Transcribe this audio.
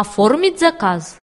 оформить заказ